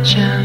fortune.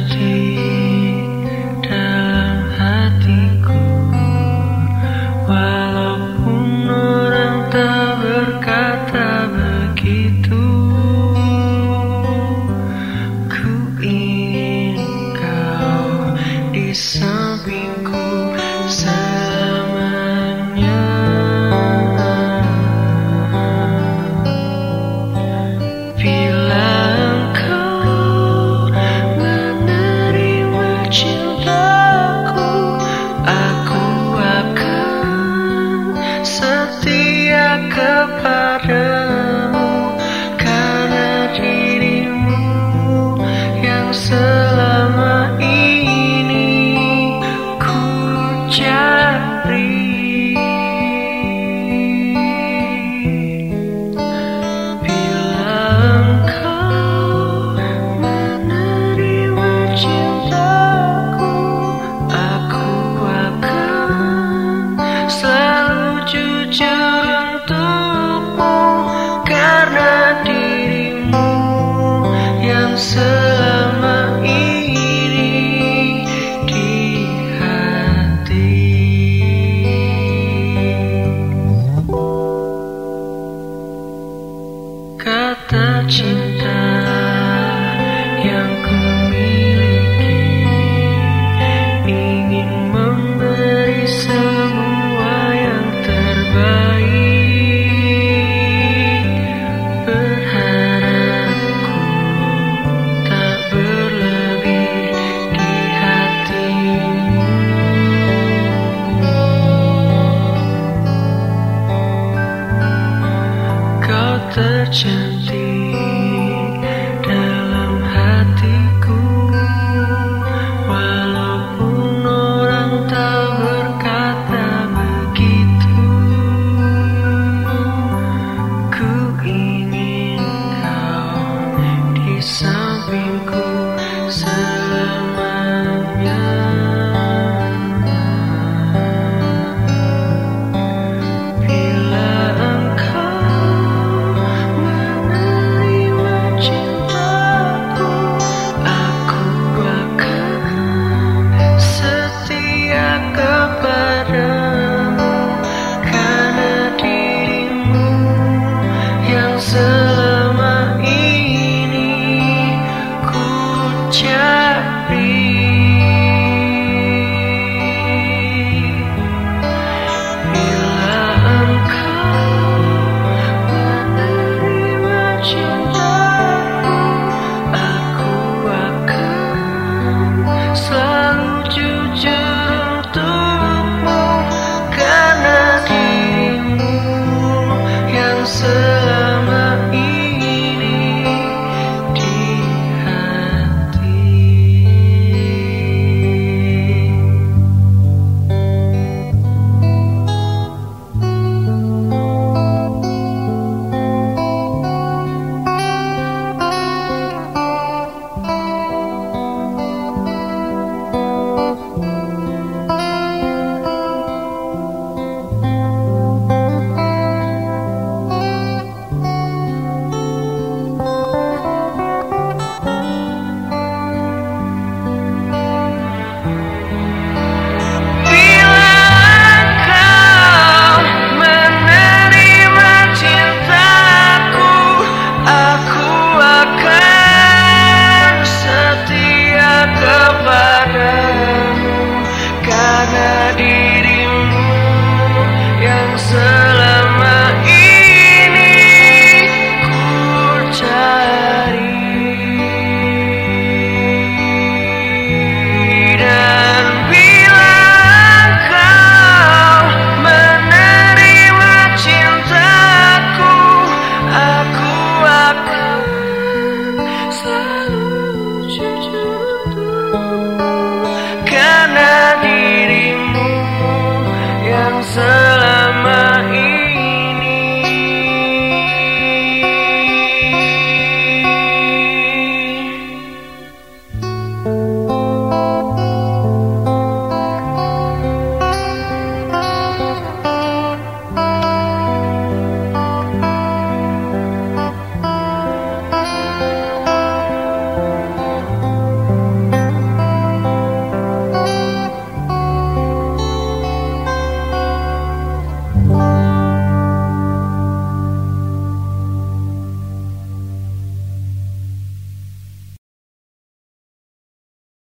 cantik dalam hatiku. Walaupun orang tak berkata begitu Ku ingin kau di sampingku. return.